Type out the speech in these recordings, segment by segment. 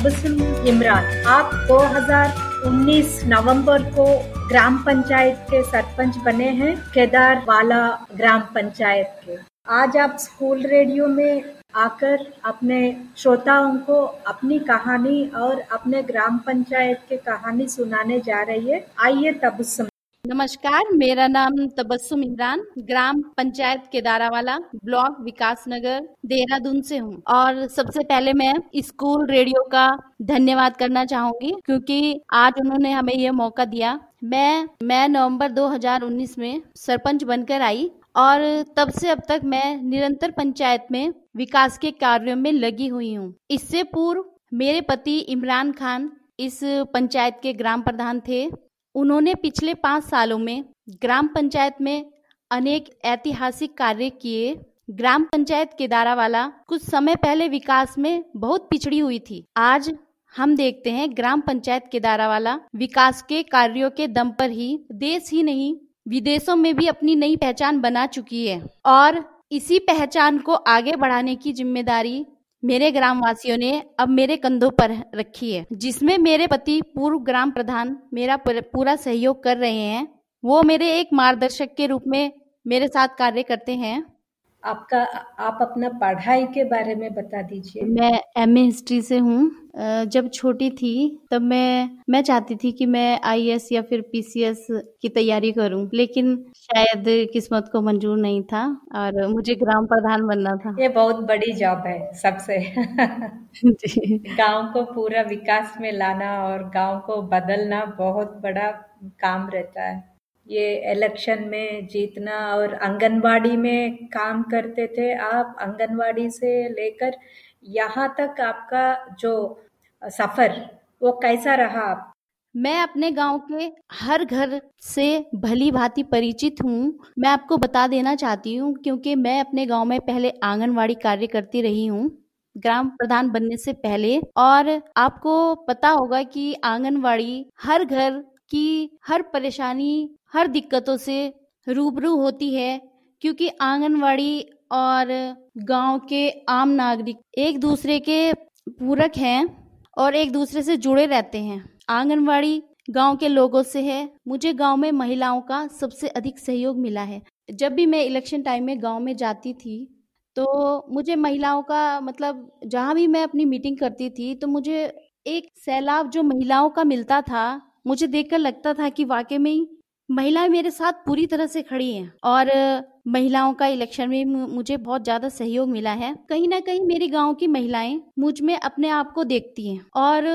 तबसुम इमरान, आप 2019 नवंबर को ग्राम पंचायत के सरपंच बने हैं केदार वाला ग्राम पंचायत के। आज आप स्कूल रेडियो में आकर अपने श्रोताओं को अपनी कहानी और अपने ग्राम पंचायत की कहानी सुनाने जा रही है। आइए तबसुम। नमस्कार, मेरा नाम तबस्सुम इमरान, ग्राम पंचायत केदारावाला, ब्लॉक विकास नगर, देहरादून से हूँ। और सबसे पहले मैं स्कूल रेडियो का धन्यवाद करना चाहूँगी, क्योंकि आज उन्होंने हमें यह मौका दिया। मैं मैं नवंबर 2019 में सरपंच बनकर आई और तब से अब तक मैं निरंतर पंचायत में विकास के कार्यों में लगी हुई हूँ। इससे पूर्व मेरे पति इमरान खान इस पंचायत के ग्राम प्रधान थे। उन्होंने पिछले पाँच सालों में ग्राम पंचायत में अनेक ऐतिहासिक कार्य किए। ग्राम पंचायत केदारावाला कुछ समय पहले विकास में बहुत पिछड़ी हुई थी। आज हम देखते हैं ग्राम पंचायत केदारावाला विकास के कार्यों के दम पर ही देश ही नहीं, विदेशों में भी अपनी नई पहचान बना चुकी है। और इसी पहचान को आगे बढ़ाने की ज़िम्मेदारी मेरे ग्रामवासियों ने अब मेरे कंधों पर रखी है। जिसमें मेरे पति पूर्व ग्राम प्रधान मेरा पूरा सहयोग कर रहे हैं, वो मेरे एक मार्गदर्शक के रूप में मेरे साथ कार्य करते हैं। आपका आप अपना पढ़ाई के बारे में बता दीजिए। मैं एम ए हिस्ट्री से हूँ। जब छोटी थी तब मैं मैं चाहती थी कि मैं आईएएस या फिर पीसीएस की तैयारी करूँ लेकिन शायद किस्मत को मंजूर नहीं था और मुझे ग्राम प्रधान बनना था। ये बहुत बड़ी जॉब है सबसे। गाँव को पूरा विकास में लाना और गाँव को बदलना बहुत बड़ा काम रहता है। ये इलेक्शन में जीतना और आंगनबाड़ी में काम करते थे, आप आंगनबाड़ी से लेकर यहाँ तक आपका जो सफ़र, वो कैसा रहा? आप मैं अपने गाँव के हर घर से भली भांति परिचित हूँ। मैं आपको बता देना चाहती हूँ, क्योंकि मैं अपने गाँव में पहले आंगनवाड़ी कार्य करती रही हूँ, ग्राम प्रधान बनने से पहले। और आपको पता होगा कि आंगनवाड़ी हर घर की हर परेशानी, हर दिक्कतों से रूबरू होती है, क्योंकि आंगनवाड़ी और गाँव के आम नागरिक एक दूसरे के पूरक हैं और एक दूसरे से जुड़े रहते हैं। आंगनवाड़ी गाँव के लोगों से है। मुझे गाँव में महिलाओं का सबसे अधिक सहयोग मिला है। जब भी मैं इलेक्शन टाइम में गाँव में जाती थी तो मुझे महिलाओं का मतलब जहाँ भी मैं अपनी मीटिंग करती थी तो मुझे एक सैलाब जो महिलाओं का मिलता था मुझे देखकर लगता था कि वाकई में महिलाएँ मेरे साथ पूरी तरह से खड़ी हैं और महिलाओं का इलेक्शन में मुझे बहुत ज़्यादा सहयोग मिला है। कहीं ना कहीं मेरे गाँव की महिलाएँ मुझमें अपने आप को देखती हैं और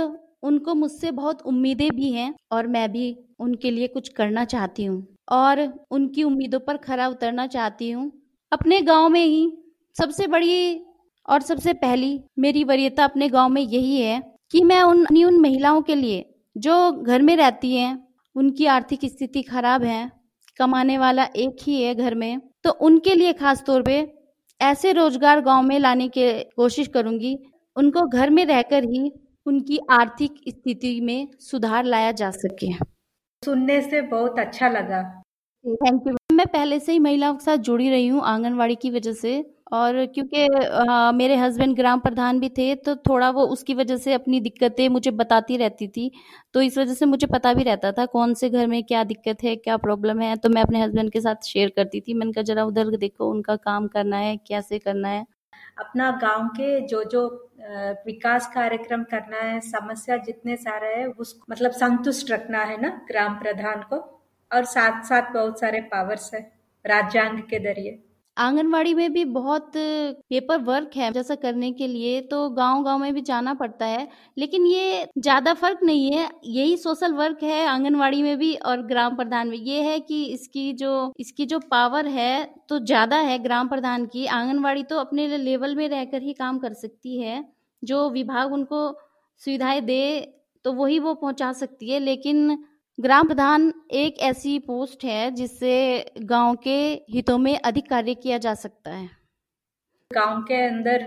उनको मुझसे बहुत उम्मीदें भी हैं और मैं भी उनके लिए कुछ करना चाहती हूँ और उनकी उम्मीदों पर खरा उतरना चाहती हूँ। अपने गाँव में ही सबसे बड़ी और सबसे पहली मेरी वरीयता अपने गाँव में यही है कि मैं उन उन महिलाओं के लिए जो घर में रहती हैं उनकी आर्थिक स्थिति खराब है कमाने वाला एक ही है घर में तो उनके लिए खास तौर पे ऐसे रोज़गार गाँव में लाने की कोशिश करूँगी। उनको घर में रहकर ही उनकी आर्थिक स्थिति में सुधार लाया जा सके। सुनने से बहुत अच्छा लगा। थैंक यू मैं पहले से ही महिलाओं के साथ जुड़ी रही हूँ आंगनवाड़ी की वजह से। और क्योंकि मेरे हस्बैंड ग्राम प्रधान भी थे तो थोड़ा वो उसकी वजह से अपनी दिक्कतें मुझे बताती रहती थी। तो इस वजह से मुझे पता भी रहता था कौन से घर में क्या दिक्कत है, क्या प्रॉब्लम है। तो मैं अपने हस्बैंड के साथ शेयर करती थी, मैंने कहा, जरा उधर देखो, उनका काम करना है, कैसे करना है? अपना गाँव के जो जो विकास कार्यक्रम करना है, समस्या जितने सारे है, उस मतलब संतुष्ट रखना है ना, ग्राम प्रधान को। और साथ साथ बहुत सारे पावर्स है, राज्यांग के ज़रिए। आंगनवाड़ी में भी बहुत पेपर वर्क है जैसा करने के लिए तो गाँव गाँव में भी जाना पड़ता है। लेकिन ये ज़्यादा फ़र्क नहीं है, यही सोशल वर्क है आंगनवाड़ी में भी और ग्राम प्रधान में। ये है कि इसकी जो इसकी जो पावर है तो ज़्यादा है ग्राम प्रधान की। आंगनवाड़ी तो अपने लेवल में रहकर ही काम कर सकती है, जो विभाग उनको सुविधाएँ दे तो वही वो पहुँचा सकती है। लेकिन ग्राम प्रधान एक ऐसी पोस्ट है जिससे गाँव के हितों में अधिक कार्य किया जा सकता है। गाँव के अंदर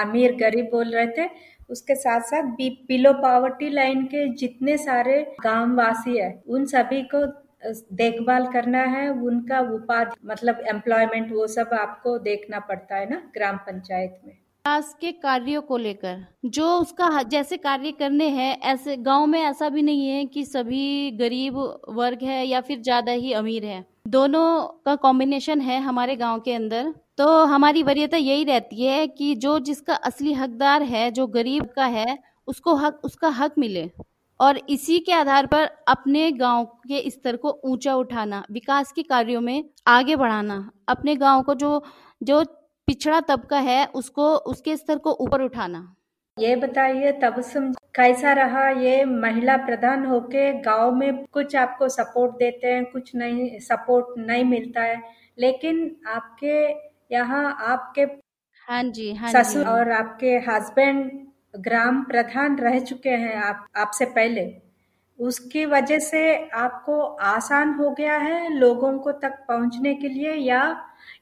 अमीर गरीब बोल रहे थे, उसके साथ साथ बिलो पावर्टी लाइन के जितने सारे गाँव वासी है, उन सभी को देखभाल करना है, उनका उपाधि मतलब एम्प्लॉयमेंट वो सब आपको देखना पड़ता है ना, ग्राम पंचायत में। विकास के कार्यों को लेकर। जो उसका जैसे कार्य करने हैं, ऐसे गाँव में ऐसा भी नहीं है कि सभी गरीब वर्ग है या फिर ज़्यादा ही अमीर है। दोनों का कॉम्बिनेशन है हमारे गाँव के अंदर। तो हमारी वरीयता यही रहती है कि जो जिसका असली हकदार है, जो गरीब का है, उसको हक, उसका हक मिले। और इसी के आधार पर अपने गाँव के स्तर को ऊँचा उठाना, विकास के कार्यों में आगे बढ़ाना, अपने गाँव को जो जो पिछड़ा तबका है उसको उसके स्तर को ऊपर उठाना। ये बताइए तब समझ कैसा रहा ये महिला प्रधान होके गाँव में कुछ आपको सपोर्ट देते हैं कुछ नहीं सपोर्ट नहीं मिलता है लेकिन आपके यहाँ आपके हाँ जी हाँ ससुर और आपके हस्बैंड ग्राम प्रधान रह चुके हैं आप आपसे पहले। उसकी वजह से आपको आसान हो गया है लोगों को तक पहुँचने के लिए या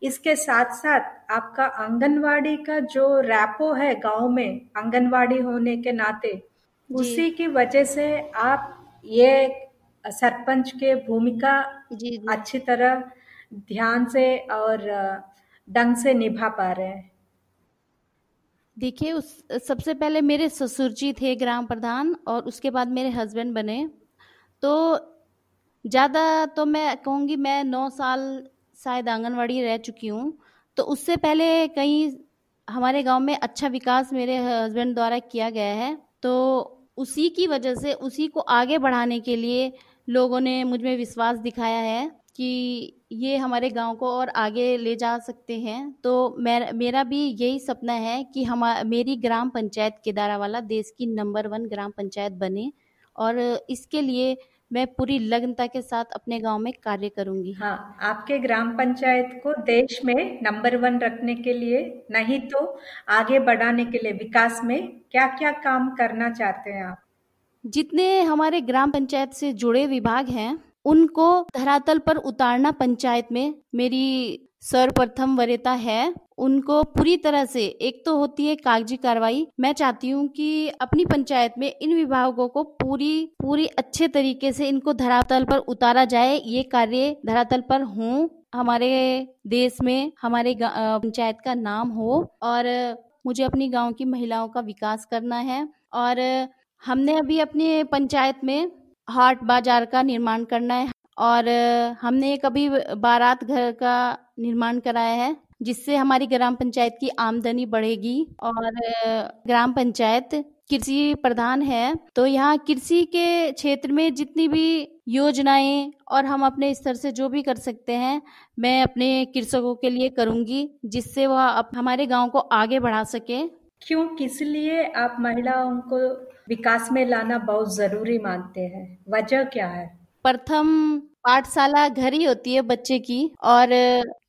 इसके साथ साथ आपका आंगनवाड़ी का जो रैपो है गाँव में आंगनवाड़ी होने के नाते उसी की वजह से आप ये सरपंच के भूमिका जी, जी. अच्छी तरह ध्यान से और ढंग से निभा पा रहे हैं देखिए, उस, सबसे पहले मेरे ससुर जी थे ग्राम प्रधान और उसके बाद मेरे हस्बैंड बने। तो ज़्यादा तो मैं कहूँगी मैं नौ साल शायद आंगनवाड़ी रह चुकी हूँ। तो उससे पहले कहीं हमारे गाँव में अच्छा विकास मेरे हस्बैंड द्वारा किया गया है। तो उसी की वजह से, उसी को आगे बढ़ाने के लिए लोगों ने मुझमें विश्वास दिखाया है। कि ये हमारे गाँव को और आगे ले जा सकते हैं। तो मेरा मेरा भी यही सपना है कि हम मेरी ग्राम पंचायत केदारावाला देश की नंबर वन ग्राम पंचायत बने और इसके लिए मैं पूरी लग्नता के साथ अपने गाँव में कार्य करूँगी। हाँ आपके ग्राम पंचायत को देश में नंबर वन रखने के लिए नहीं तो आगे बढ़ाने के लिए विकास में क्या क्या काम करना चाहते हैं आप? जितने हमारे ग्राम पंचायत से जुड़े विभाग हैं उनको धरातल पर उतारना पंचायत में मेरी सर्वप्रथम वरीयता है। उनको पूरी तरह से, एक तो होती है कागज़ी कार्रवाई, मैं चाहती हूँ कि अपनी पंचायत में इन विभागों को पूरी पूरी अच्छे तरीके से इनको धरातल पर उतारा जाए। ये कार्य धरातल पर हो, हमारे देश में, हमारे पंचायत का नाम हो और मुझे अपनी गाँव की महिलाओं का विकास करना है। और हमने अभी अपने पंचायत में हाट बाज़ार का निर्माण करना है और हमने एक अभी बारात घर का निर्माण कराया है, जिससे हमारी ग्राम पंचायत की आमदनी बढ़ेगी और ग्राम पंचायत कृषि प्रधान है। तो यहाँ कृषि के क्षेत्र में जितनी भी योजनाएँ और हम अपने स्तर से जो भी कर सकते हैं, मैं अपने कृषकों के लिए करूँगी, जिससे वह हमारे गाँव को आगे बढ़ा सके। क्यों, किस लिए आप महिलाओं को विकास में लाना बहुत ज़रूरी मानते हैं? वजह क्या है? प्रथम, पाठशाला घर ही होती है बच्चे की और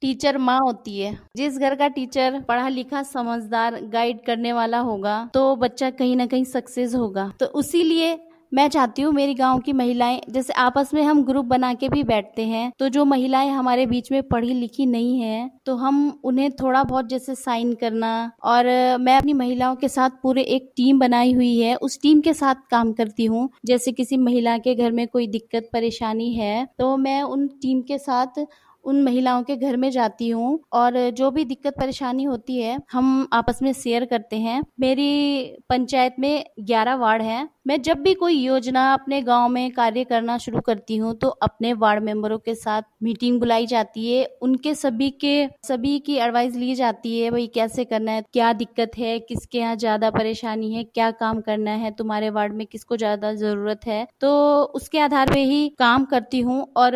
टीचर माँ होती है। जिस घर का टीचर पढ़ा लिखा समझदार, गाइड करने वाला होगा तो बच्चा कहीं ना कहीं सक्सेस होगा। तो उसी लिए मैं चाहती हूँ मेरी गाँव की महिलाएँ, जैसे आपस में हम ग्रुप बना के भी बैठते हैं तो जो महिलाएँ हमारे बीच में पढ़ी लिखी नहीं है तो हम उन्हें थोड़ा बहुत जैसे साइन करना और मैं अपनी महिलाओं के साथ पूरे एक टीम बनाई हुई है, उस टीम के साथ काम करती हूँ। जैसे किसी महिला के घर में कोई दिक्कत, परेशानी है तो मैं उन टीम के साथ उन महिलाओं के घर में जाती हूँ और जो भी दिक्कत परेशानी होती है, हम आपस में शेयर करते हैं। मेरी पंचायत में ग्यारह वार्ड हैं। मैं जब भी कोई योजना अपने गाँव में कार्य करना शुरू करती हूँ तो अपने वार्ड मेंबरों के साथ मीटिंग बुलाई जाती है। उनके सभी के, सभी की एडवाइस ली जाती है, भाई कैसे करना है? क्या दिक्कत है? किसके यहाँ ज़्यादा परेशानी है? क्या काम करना है? तुम्हारे वार्ड में किसको ज़्यादा ज़रूरत है? तो उसके आधार पे ही काम करती हूँ और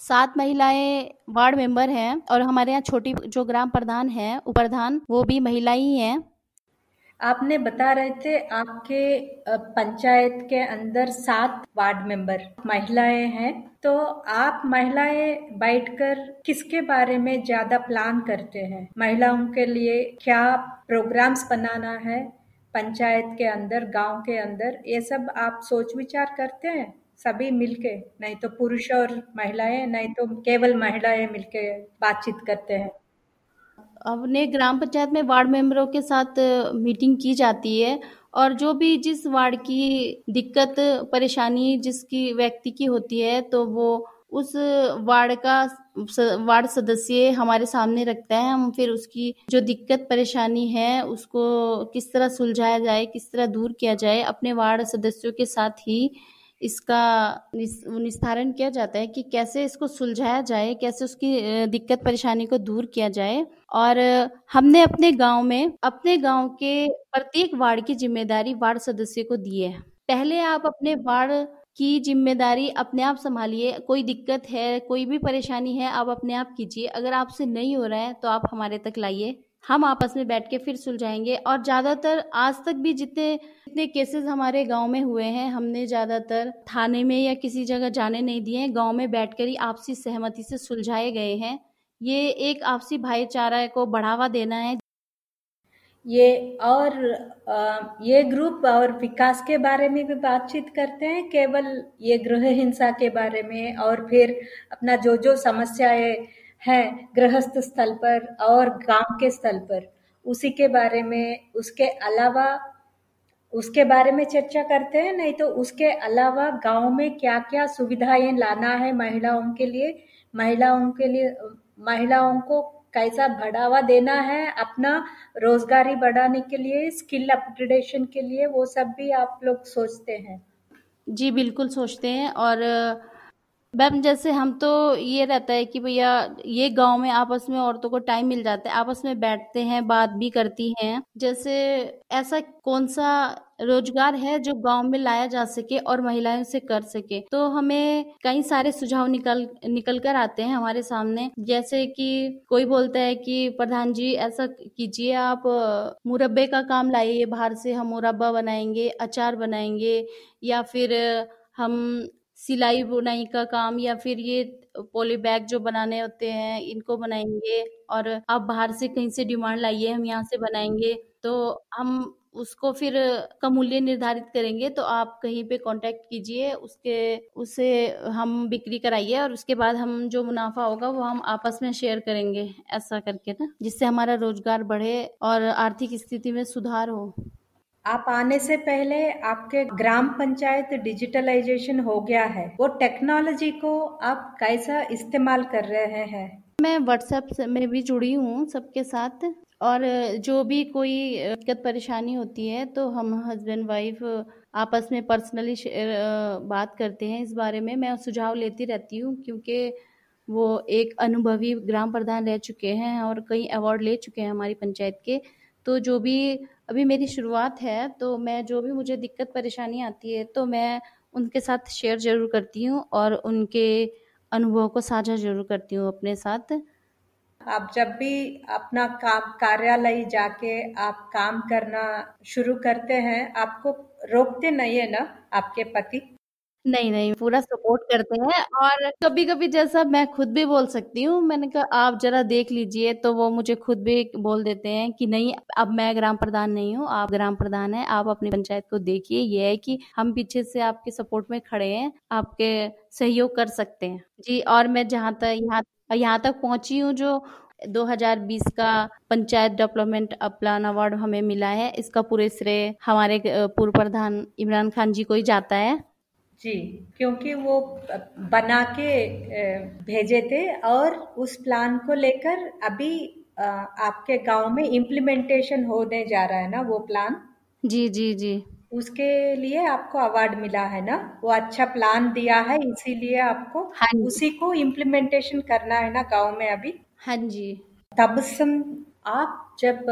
सात महिलाएँ वार्ड मेंबर हैं और हमारे यहाँ छोटी जो ग्राम प्रधान है उपप्रधान वो भी महिला ही हैं। आपने बता रहे थे आपके पंचायत के अंदर सात वार्ड मेंबर महिलाएँ हैं। तो आप महिलाएँ बैठकर किसके बारे में ज़्यादा प्लान करते हैं? महिलाओं के लिए क्या प्रोग्राम्स बनाना है? पंचायत के अंदर, गाँव के अंदर, ये सब आप सोच विचार करते हैं? सभी मिलके, नहीं तो पुरुष और महिलाएँ, नहीं तो केवल महिलाएँ मिलके बातचीत करते हैं। अपने ग्राम पंचायत में वार्ड मेंबरों के साथ मीटिंग की जाती है और जो भी जिस वार्ड की दिक्कत, परेशानी जिसकी व्यक्ति की होती है तो वो उस वार्ड का वार्ड सदस्य हमारे सामने रखता है। हम फिर उसकी जो दिक्कत, परेशानी है, उसको किस तरह सुलझाया जाए, किस तरह दूर किया जाए, अपने वार्ड सदस्यों के साथ ही इसका निस्तारण किया जाता है कि कैसे इसको सुलझाया जाए, कैसे उसकी दिक्कत परेशानी को दूर किया जाए। और हमने अपने गाँव में, अपने गाँव के प्रत्येक वार्ड की ज़िम्मेदारी वार्ड सदस्य को दी है। पहले आप अपने वार्ड की ज़िम्मेदारी अपने आप संभालिए, कोई दिक्कत है, कोई भी परेशानी है, आप अपने आप कीजिए। अगर आपसे नहीं हो रहा है तो आप हमारे तक लाइए। हम आपस में बैठ के फिर सुलझाएँगे। और ज़्यादातर आज तक भी जितने जितने केसेस हमारे गाँव में हुए हैं, हमने ज़्यादातर थाने में या किसी जगह जाने नहीं दिए गाँव में बैठकर ही आपसी सहमति से सुलझाए गए हैं। ये एक आपसी भाईचारा को बढ़ावा देना है। ये और ये ग्रुप और विकास के बारे में भी बातचीत करते हैं। केवल ये गृह हिंसा के बारे में और फिर अपना जो जो समस्याएँ हैं गृहस्थ स्थल पर और गाँव के स्थल पर। उसी के बारे में, उसके अलावा, उसके बारे में चर्चा करते हैं? नहीं तो उसके अलावा गाँव में क्या क्या सुविधाएँ लाना है महिलाओं के लिए? महिलाओं के लिए, महिलाओं को कैसा बढ़ावा देना है अपना रोजगारी बढ़ाने के लिए, स्किल अपग्रेडेशन के लिए? वो सब भी आप लोग सोचते हैं। जी, बिल्कुल सोचते हैं और मैम, जैसे हम तो ये रहता है कि भैया, ये गाँव में आपस में औरतों को टाइम मिल जाता है, आपस में बैठते हैं, बात भी करती हैं। जैसे ऐसा कौन सा रोज़गार है जो गाँव में लाया जा सके और महिलाएँ से कर सके? तो हमें कई सारे सुझाव निकल निकल कर आते हैं हमारे सामने। जैसे कि कोई बोलता है कि, प्रधान जी, ऐसा कीजिए आप, मुरब्बे का काम लाइए, बाहर से हम मुरब्बा बनाएँगे, अचार बनाएँगे, या फिर हम सिलाई बुनाई का काम या फिर ये पोली बैग जो बनाने होते हैं, इनको बनाएँगे और आप बाहर से कहीं से डिमांड लाइए, हम यहाँ से बनाएँगे तो हम उसको फिर का मूल्य निर्धारित करेंगे तो आप कहीं पे कांटेक्ट कीजिए, उसके, उसे हम बिक्री कराइए और उसके बाद हम जो मुनाफा होगा वो हम आपस में शेयर करेंगे, ऐसा करके ना, जिससे हमारा रोज़गार बढ़े और आर्थिक स्थिति में सुधार हो। आप आने से पहले आपके ग्राम पंचायत डिजिटलाइजेशन हो गया है। वो टेक्नोलॉजी को आप कैसा इस्तेमाल कर रहे हैं? मैं व्हाट्सएप में भी जुड़ी हूँ सबके साथ। और जो भी कोई दिक्कत परेशानी होती है तो हम हस्बैंड वाइफ आपस में पर्सनली बात करते हैं इस बारे में। मैं सुझाव लेती रहती हूँ क्योंकि वो एक अनुभवी ग्राम प्रधान रह चुके हैं और कई अवार्ड ले चुके हैं हमारी पंचायत के। तो जो भी अभी मेरी शुरुआत है तो मैं जो भी मुझे दिक्कत परेशानी आती है तो मैं उनके साथ शेयर ज़रूर करती हूँ और उनके अनुभव को साझा ज़रूर करती हूँ अपने साथ। आप जब भी अपना काम, कार्यालय जाके आप काम करना शुरू करते हैं, आपको रोकते नहीं है ना आपके पति? नहीं, नहीं, पूरा सपोर्ट करते हैं और कभी-कभी जैसा मैं खुद भी बोल सकती हूँ, मैंने कहा आप ज़रा देख लीजिए, तो वो मुझे खुद भी बोल देते हैं कि नहीं अब मैं ग्राम प्रधान नहीं हूँ, आप ग्राम प्रधान हैं, आप अपनी पंचायत को देखिए, ये है कि हम पीछे से आपके सपोर्ट में खड़े हैं, आपके सहयोग कर सकते हैं। जी और मैं जहाँ तक यहाँ यहाँ तक पहुँची हूँ जो 2020 का पंचायत डेवलपमेंट प्लान अवार्ड हमें मिला है, इसका पूरे श्रेय हमारे पूर्व प्रधान इमरान खान जी को ही जाता है। जी क्योंकि वो बना के भेजे थे और उस प्लान को लेकर अभी आपके गाँव में इम्प्लीमेंटेशन होने जा रहा है ना वो प्लान जी जी जी। उसके लिए आपको अवार्ड मिला है ना? वो अच्छा प्लान दिया है इसीलिए आपको हाँ उसी को इम्प्लीमेंटेशन करना है ना गाँव में अभी? हाँ जी। तब सम आप जब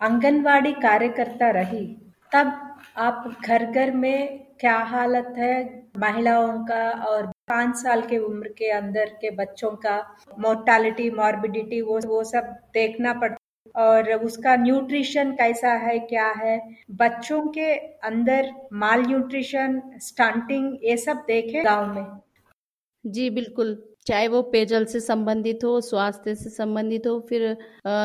आंगनवाड़ी कार्यकर्ता रही तब आप घर घर में क्या हालत है महिलाओं का और पाँच साल के उम्र के अंदर के बच्चों का? मोर्टालिटी मॉर्बिडिटी वो वो सब देखना पड़ता और उसका न्यूट्रिशन कैसा है, क्या है? बच्चों के अंदर माल न्यूट्रिशन स्टंटिंग ये सब देखे गाँव में। जी, बिल्कुल। चाहे वो पेयजल से संबंधित हो, स्वास्थ्य से संबंधित हो, फिर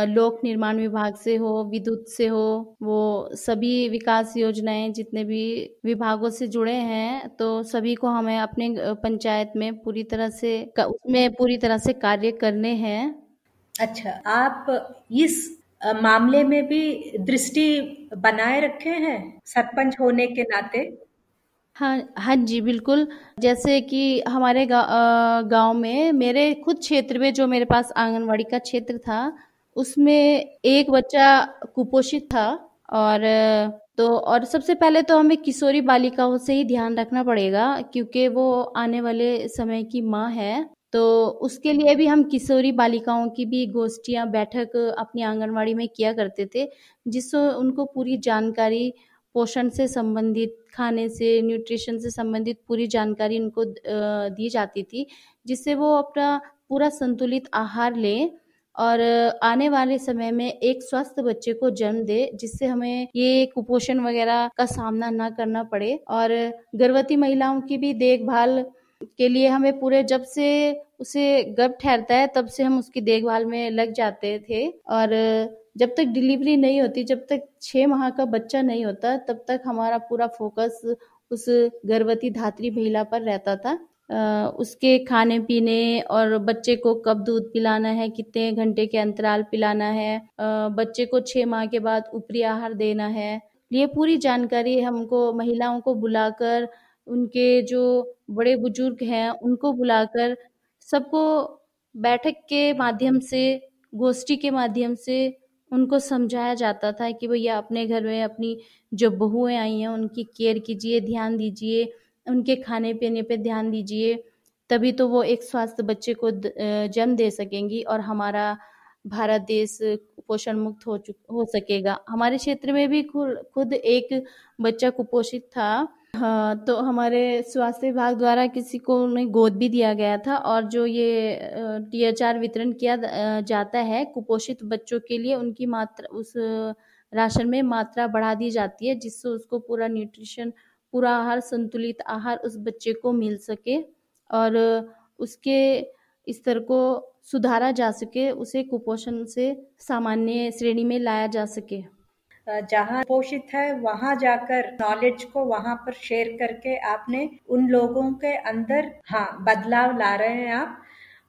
लोक निर्माण विभाग से हो, विद्युत से हो, वो सभी विकास योजनाएँ जितने भी विभागों से जुड़े हैं तो सभी को हमें अपने पंचायत में पूरी तरह से उसमें पूरी तरह से कार्य करने हैं। अच्छा आप इस मामले में भी दृष्टि बनाए रखे हैं, सरपंच होने के नाते? हाँ हाँ जी, बिल्कुल। जैसे कि हमारे गाँव में मेरे खुद क्षेत्र में जो मेरे पास आंगनवाड़ी का क्षेत्र था, उसमें एक बच्चा कुपोषित था और तो और सबसे पहले तो हमें किशोरी बालिकाओं से ही ध्यान रखना पड़ेगा क्योंकि वो आने वाले समय की माँ है। तो उसके लिए भी हम किशोरी बालिकाओं की भी गोष्ठियाँ, बैठक अपनी आंगनवाड़ी में किया करते थे, जिससे उनको पूरी जानकारी पोषण से संबंधित, खाने से न्यूट्रिशन से संबंधित पूरी जानकारी उनको दी जाती थी, जिससे वो अपना पूरा संतुलित आहार लें और आने वाले समय में एक स्वस्थ बच्चे को जन्म दे, जिससे हमें ये कुपोषण वगैरह का सामना ना करना पड़े और गर्भवती महिलाओं की भी देखभाल के लिए हमें पूरे, जब से उसे गर्भ ठहरता है, तब से हम उसकी देखभाल में लग जाते थे और जब तक डिलीवरी नहीं होती, जब तक छः माह का बच्चा नहीं होता, तब तक हमारा पूरा फोकस उस गर्भवती धात्री महिला पर रहता था। उसके खाने पीने और बच्चे को कब दूध पिलाना है, कितने घंटे के अंतराल पिलाना है बच्चे को छः माह के बाद ऊपरी आहार देना है, ये पूरी जानकारी हमको महिलाओं को बुलाकर, उनके जो बड़े बुज़ुर्ग हैं, उनको बुलाकर सबको बैठक के माध्यम से, गोष्ठी के माध्यम से उनको समझाया जाता था कि भैया अपने घर में अपनी जो बहुएँ आई हैं, उनकी केयर कीजिए, ध्यान दीजिए, उनके खाने पीने पे ध्यान दीजिए, तभी तो वो एक स्वास्थ्य बच्चे को जन्म दे सकेंगी और हमारा भारत देश कुपोषण मुक्त हो चुक, हो सकेगा। हमारे क्षेत्र में भी खुद एक बच्चा कुपोषित था हाँ तो हमारे स्वास्थ्य विभाग द्वारा किसी को उन्हें गोद भी दिया गया था और जो ये टी एच आर वितरण किया जाता है कुपोषित बच्चों के लिए, उनकी मात्रा, उस राशन में मात्रा बढ़ा दी जाती है, जिससे उसको पूरा न्यूट्रिशन, पूरा आहार, संतुलित आहार उस बच्चे को मिल सके और उसके स्तर को सुधारा जा सके, उसे कुपोषण से सामान्य श्रेणी में लाया जा सके। जहाँ पोषित है, वहाँ जाकर नॉलेज को वहाँ पर शेयर करके आपने उन लोगों के अंदर हाँ बदलाव ला रहे हैं आप।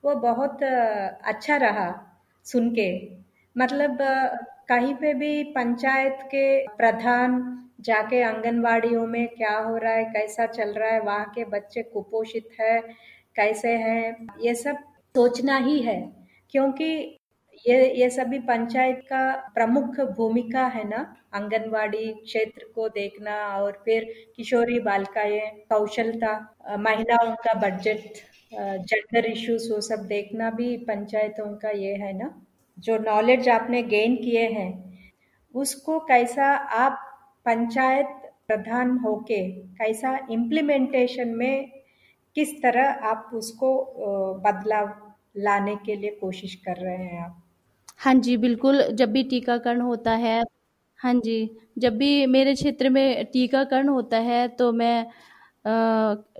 वो बहुत अच्छा रहा सुन के। मतलब कहीं पे भी पंचायत के प्रधान जाके आंगनवाड़ियों में क्या हो रहा है, कैसा चल रहा है, वहाँ के बच्चे कुपोषित है, कैसे हैं, ये सब सोचना ही है। क्योंकि ये ये सभी पंचायत का प्रमुख भूमिका है ना? आंगनवाड़ी क्षेत्र को देखना और फिर किशोरी बालिकाएँ, कौशलता महिलाओं का बजट जेंडर इश्यूज़ वो सब देखना भी पंचायतों का ये है ना? जो नॉलेज आपने गेन किए हैं, उसको कैसा आप पंचायत प्रधान होके कैसा इम्प्लीमेंटेशन में किस तरह आप उसको बदलाव लाने के लिए कोशिश कर रहे हैं आप? हाँ जी, बिल्कुल, जब भी टीकाकरण होता है हाँ जी, जब भी मेरे क्षेत्र में टीकाकरण होता है तो मैं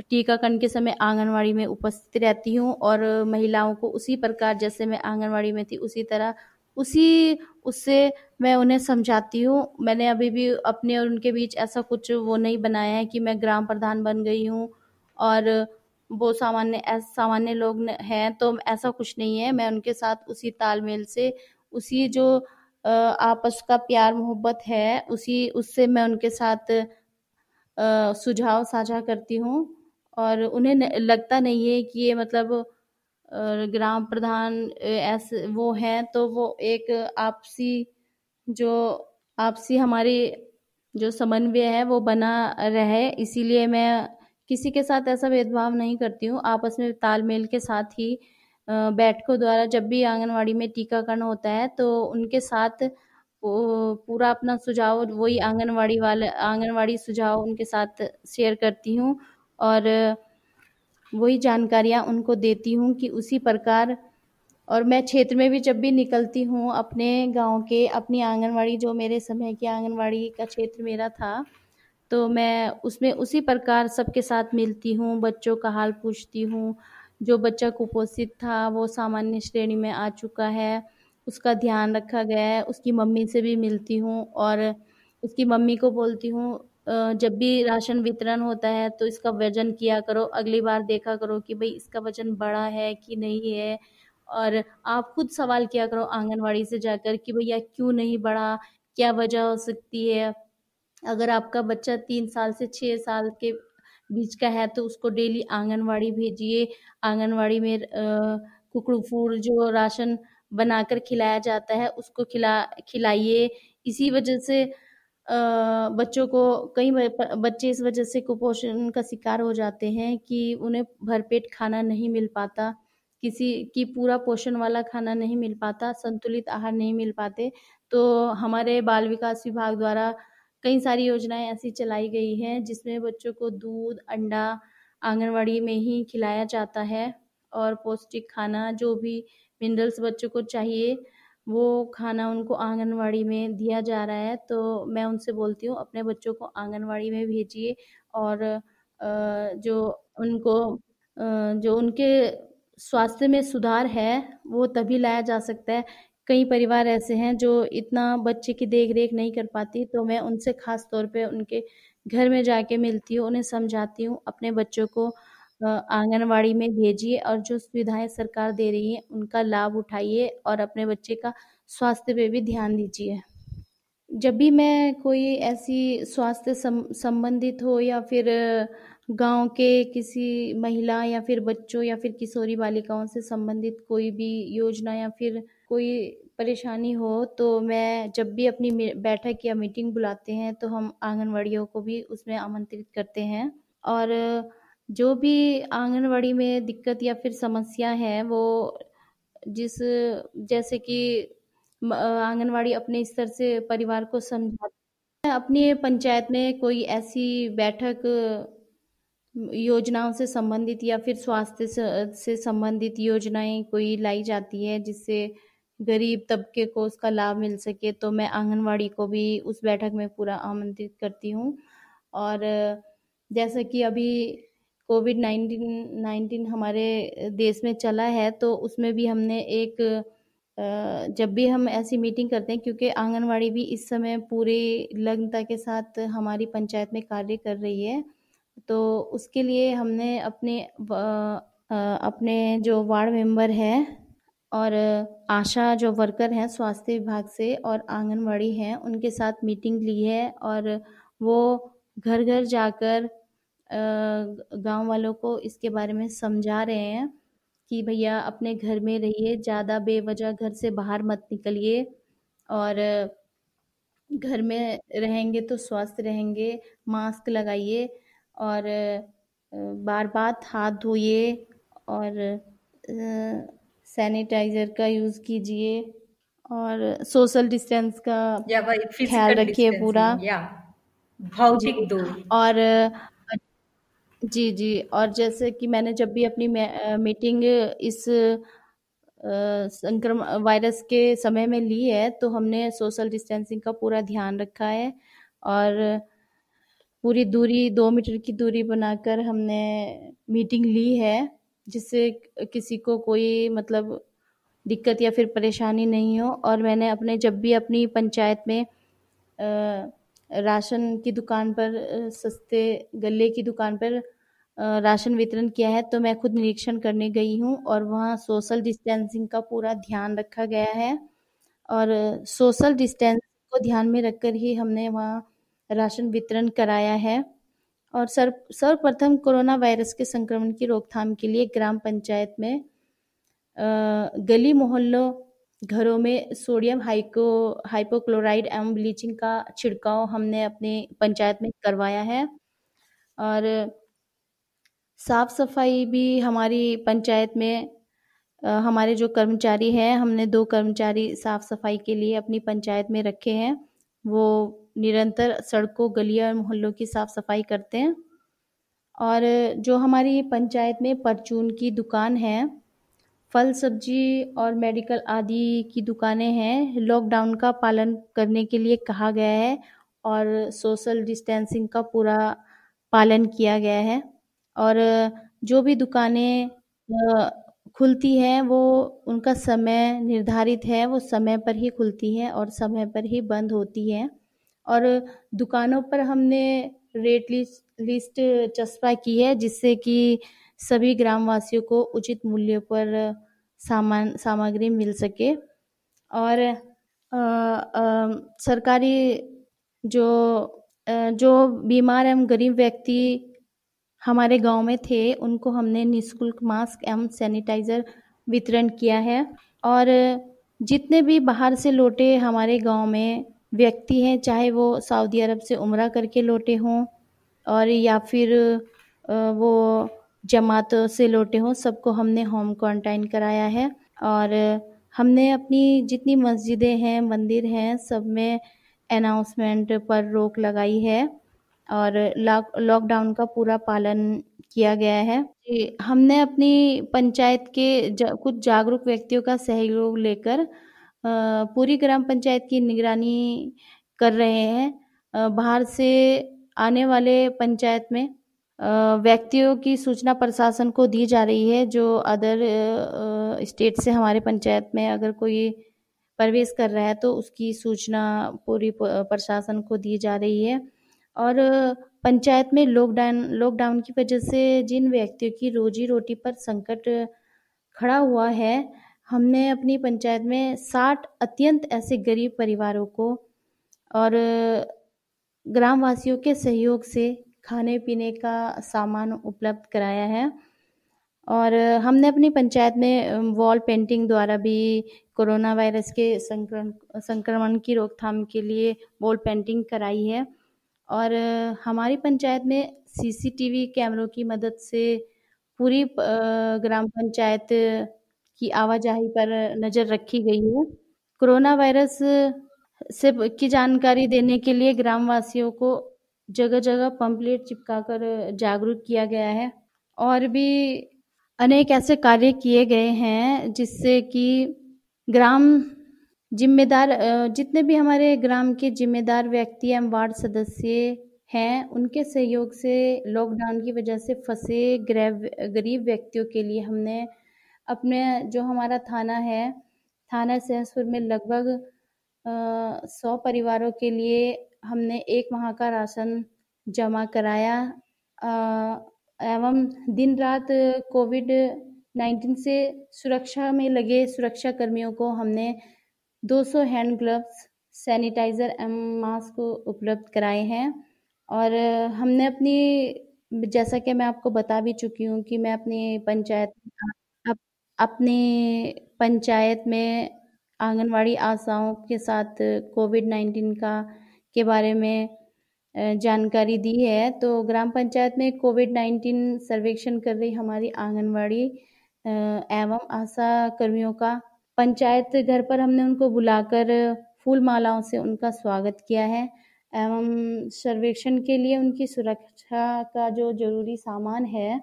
टीकाकरण के समय आंगनवाड़ी में उपस्थित रहती हूँ और महिलाओं को उसी प्रकार जैसे मैं आंगनवाड़ी में थी उसी तरह उसी उससे मैं उन्हें समझाती हूँ। मैंने अभी भी अपने और उनके बीच ऐसा कुछ वो नहीं बनाया है कि मैं ग्राम प्रधान बन गई हूँ और वो सामान्य सामान्य लोग हैं तो ऐसा कुछ नहीं है। मैं उनके साथ उसी तालमेल से, उसी जो आपस का प्यार, मोहब्बत है, उसी, उससे मैं उनके साथ सुझाव साझा करती हूँ। और उन्हें लगता नहीं है कि ये मतलब ग्राम प्रधान ऐसे, वो हैं तो वो एक आपसी, जो आपसी हमारी, जो समन्वय है, वो बना रहे। इसीलिए मैं किसी के साथ ऐसा भेदभाव नहीं करती हूँ। आपस में तालमेल के साथ ही बैठकों द्वारा जब भी आंगनवाड़ी में टीकाकरण होता है तो उनके साथ पूरा अपना सुझाव, वही आंगनवाड़ी वाले, आंगनवाड़ी सुझाव उनके साथ शेयर करती हूँ और वही जानकारियाँ उनको देती हूँ कि उसी प्रकार और मैं क्षेत्र में भी जब भी निकलती हूँ, अपने गाँव के, अपनी आंगनवाड़ी, जो मेरे समय की आंगनवाड़ी का क्षेत्र मेरा था तो मैं उसमें उसी प्रकार सबके साथ मिलती हूँ, बच्चों का हाल पूछती हूँ। जो बच्चा कुपोषित था, वो सामान्य श्रेणी में आ चुका है, उसका ध्यान रखा गया है, उसकी मम्मी से भी मिलती हूँ और उसकी मम्मी को बोलती हूँ जब भी राशन वितरण होता है तो इसका वज़न किया करो, अगली बार देखा करो कि भाई इसका वज़न बड़ा है कि नहीं है। और आप खुद सवाल किया करो आंगनवाड़ी से जाकर कि भैया क्यों नहीं बढ़ा, क्या वजह हो सकती है? अगर आपका बच्चा तीन साल से छः साल के बीच का है तो उसको डेली आंगनवाड़ी भेजिए। आंगनवाड़ी में कुकड़ू फ़ूड जो राशन बनाकर खिलाया जाता है, उसको खिला, खिलाइए। इसी वजह से बच्चों को, कई बच्चे इस वजह से कुपोषण का शिकार हो जाते हैं कि उन्हें भरपेट खाना नहीं मिल पाता। किसी, की पूरा पोषण वाला खाना नहीं मिल पाता, संतुलित आहार नहीं मिल पाते। तो हमारे बाल विकास विभाग द्वारा कई सारी योजनाएँ ऐसी चलाई गई हैं जिसमें बच्चों को दूध, अंडा, आंगनवाड़ी में ही खिलाया जाता है और पौष्टिक खाना जो भी मिनरल्स बच्चों को चाहिए, वो खाना उनको आंगनवाड़ी में दिया जा रहा है। तो मैं उनसे बोलती हूँ, अपने बच्चों को आंगनवाड़ी में भेजिए और जो उनको जो उनके स्वास्थ्य में सुधार है, वो तभी लाया जा सकता है कई परिवार ऐसे हैं जो इतना बच्चे की देख रेख नहीं कर पाती तो मैं उनसे खास तौर पे उनके घर में जाके मिलती हूँ, उन्हें समझाती हूँ, अपने बच्चों को आंगनवाड़ी में भेजिए और जो सुविधाएँ सरकार दे रही है, उनका लाभ उठाइए और अपने बच्चे का स्वास्थ्य पे भी ध्यान दीजिए। जब भी मैं कोई ऐसी स्वास्थ्य संबंधित हो या फिर गाँव के किसी महिला या फिर बच्चों या फिर किशोरी बालिकाओं से संबंधित कोई भी योजना या फिर कोई परेशानी हो तो मैं जब भी अपनी बैठक या मीटिंग बुलाते हैं तो हम आंगनवाड़ियों को भी उसमें आमंत्रित करते हैं। और जो भी आंगनवाड़ी में दिक्कत या फिर समस्या है, वो जिस, जैसे कि आंगनवाड़ी अपने स्तर से परिवार को समझाते हैं। अपनी पंचायत में कोई ऐसी बैठक योजनाओं से संबंधित या फिर स्वास्थ्य से संबंधित योजनाएँ कोई लाई जाती है जिससे गरीब तबके को उसका लाभ मिल सके तो मैं आंगनवाड़ी को भी उस बैठक में पूरा आमंत्रित करती हूँ। और जैसा कि अभी कोविड नाइन्टीन नाइन्टीन हमारे देश में चला है तो उसमें भी हमने एक जब भी हम ऐसी मीटिंग करते हैं, क्योंकि आंगनवाड़ी भी इस समय पूरी लग्नता के साथ हमारी पंचायत में कार्य कर रही है तो उसके लिए हमने अपने अपने जो वार्ड मेंबर हैं और आशा जो वर्कर हैं, स्वास्थ्य विभाग से और आंगनवाड़ी हैं, उनके साथ मीटिंग ली है और वो घर घर जाकर गाँव वालों को इसके बारे में समझा रहे हैं। कि भैया अपने घर में रहिए ज़्यादा बेवजह घर से बाहर मत निकलिए और घर में रहेंगे तो स्वस्थ रहेंगे मास्क लगाइए और बार बार हाथ धोइए और सैनिटाइजर का यूज़ कीजिए और सोशल डिस्टेंस का ख्याल रखिए पूरा। भौतिक दूरी। और जी जी। और जैसे कि मैंने जब भी अपनी मीटिंग इस संक्रमण वायरस के समय में ली है तो हमने सोशल डिस्टेंसिंग का पूरा ध्यान रखा है और पूरी दूरी, दो मीटर की दूरी बनाकर हमने मीटिंग ली है, जिससे किसी को कोई मतलब दिक्कत या फिर परेशानी नहीं हो। और मैंने अपने, जब भी अपनी पंचायत में राशन की दुकान पर सस्ते गले की दुकान पर राशन वितरण किया है तो मैं खुद निरीक्षण करने गई हूँ और वहाँ सोशल डिस्टेंसिंग का पूरा ध्यान रखा गया है। और सोशल डिस्टेंस को ध्यान में रखकर ही हमने वहाँ राशन वितरण कराया है। और सर, सर्वप्रथम कोरोना वायरस के संक्रमण की रोकथाम के लिए ग्राम पंचायत में गली मोहल्लों घरों में सोडियम हाइको, हाइपोक्लोराइड एवं ब्लीचिंग का छिड़काव हमने अपने पंचायत में करवाया है। और साफ़ सफ़ाई भी हमारी पंचायत में हमारे जो कर्मचारी हैं, हमने दो कर्मचारी साफ़ सफ़ाई के लिए अपनी पंचायत में रखे हैं। वो निरंतर सड़कों, गलियों और मोहल्लों की साफ़ सफ़ाई करते हैं। और जो हमारी पंचायत में परचून की दुकान है फल सब्ज़ी और मेडिकल आदि की दुकानें हैं। लॉकडाउन का पालन करने के लिए कहा गया है और सोशल डिस्टेंसिंग का पूरा पालन किया गया है। और जो भी दुकानें खुलती हैं, वो उनका समय निर्धारित है। वो समय पर ही खुलती हैं और समय पर ही बंद होती हैं। और दुकानों पर हमने रेट लिस्ट लिस्ट चस्पा की है जिससे कि सभी ग्रामवासियों को उचित मूल्य पर सामान सामग्री मिल सके। और आ, आ, सरकारी जो आ, जो बीमार एवं गरीब व्यक्ति हमारे गाँव में थे उनको हमने निःशुल्क मास्क एवं सैनिटाइज़र वितरण किया है। और जितने भी बाहर से लौटे हमारे गाँव में व्यक्ति हैं चाहे वो सऊदी अरब से उम्रा करके लौटे हों और या फिर वो जमात से लौटे हों सबको हमने होम क्वारंटाइन कराया है और हमने अपनी जितनी मस्जिदें हैं मंदिर हैं सब में अनाउंसमेंट पर रोक लगाई है और लॉक लॉकडाउन का पूरा पालन किया गया है। हमने अपनी पंचायत के ज, कुछ जागरूक व्यक्तियों का सहयोग लेकर पूरी ग्राम पंचायत की निगरानी कर रहे हैं। बाहर से आने वाले पंचायत में व्यक्तियों की सूचना प्रशासन को दी जा रही है, जो अदर स्टेट से हमारे पंचायत में अगर कोई प्रवेश कर रहा है तो उसकी सूचना पूरी प्रशासन को दी जा रही है। और पंचायत में लॉकडाउन लॉकडाउन की वजह से जिन व्यक्तियों की रोजी रोटी पर संकट खड़ा हुआ है, हमने अपनी पंचायत में साठ अत्यंत ऐसे गरीब परिवारों को और ग्रामवासियों के सहयोग से खाने पीने का सामान उपलब्ध कराया है। और हमने अपनी पंचायत में वॉल पेंटिंग द्वारा भी कोरोना वायरस के संक्रमण संक्रमण की रोकथाम के लिए वॉल पेंटिंग कराई है। और हमारी पंचायत में सीसीटीवी कैमरों की मदद से पूरी ग्राम पंचायत की आवाजाही पर नज़र रखी गई है। कोरोना वायरस से की जानकारी देने के लिए ग्रामवासियों को जगह जगह पंपलेट चिपकाकर जागरूक किया गया है और भी अनेक ऐसे कार्य किए गए हैं जिससे कि ग्राम जिम्मेदार जितने भी हमारे ग्राम के जिम्मेदार व्यक्ति एवं वार्ड सदस्य हैं, उनके सहयोग से लॉकडाउन की वजह से फंसे गरीब व्यक्तियों के लिए हमने अपने जो हमारा थाना है, थाना सहसपुर में लगभग सौ परिवारों के लिए हमने एक माह का राशन जमा कराया। एवं दिन रात कोविड नाइन्टीन से सुरक्षा में लगे सुरक्षा कर्मियों को हमने 200 हैंड ग्लव्स सैनिटाइज़र एवं मास्क उपलब्ध कराए हैं। और हमने अपनी जैसा कि मैं आपको बता भी चुकी हूँ कि मैं अपनी पंचायत अप, अपनी पंचायत में आंगनवाड़ी आशाओं के साथ कोविड नाइन्टीन का के बारे में जानकारी दी है। तो ग्राम पंचायत में कोविड नाइन्टीन सर्वेक्षण कर रही हमारी आंगनवाड़ी एवं आशा कर्मियों का। पंचायत घर पर हमने उनको बुलाकर फूल मालाओं से उनका स्वागत किया है, एवं सर्वेक्षण के लिए उनकी सुरक्षा का जो ज़रूरी सामान है,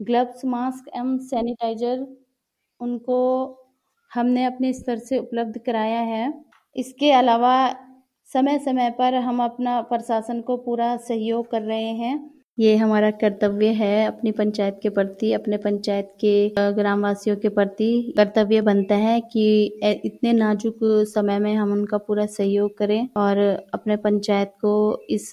ग्लव्स, मास्क एवं सैनिटाइजर उनको हमने अपने स्तर से उपलब्ध कराया है। इसके अलावा समय समय पर हम अपना प्रशासन को पूरा सहयोग कर रहे हैं। ये हमारा कर्तव्य है अपनी पंचायत के प्रति, अपने पंचायत के ग्रामवासियों के प्रति कर्तव्य बनता है कि इतने नाजुक समय में हम उनका पूरा सहयोग करें और अपने पंचायत को इस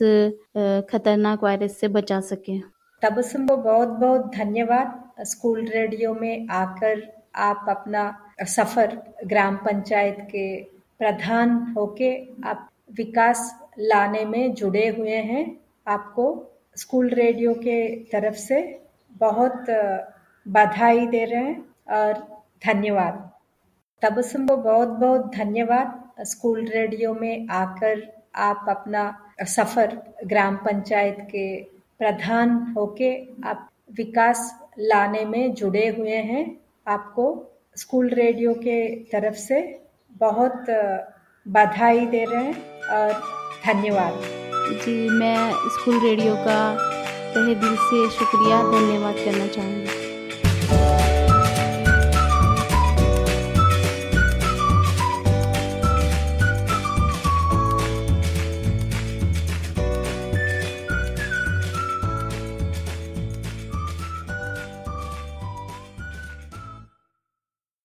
खतरनाक वायरस से बचा सकें। तब को बहुत बहुत धन्यवाद। स्कूल रेडियो में आकर आप अपना सफ़र ग्राम पंचायत के प्रधान होके आप विकास लाने में जुड़े हुए हैं। आपको स्कूल रेडियो के तरफ़ से बहुत बधाई दे रहे हैं और धन्यवाद। तब को बहुत बहुत धन्यवाद। स्कूल रेडियो में आकर आप अपना सफ़र ग्राम पंचायत के प्रधान होके आप विकास लाने में जुड़े हुए हैं। आपको स्कूल रेडियो के तरफ़ से बहुत बधाई दे रहे हैं। धन्यवाद। जी मैं स्कूल रेडियो का तहे दिल से शुक्रिया धन्यवाद करना चाहूँगी।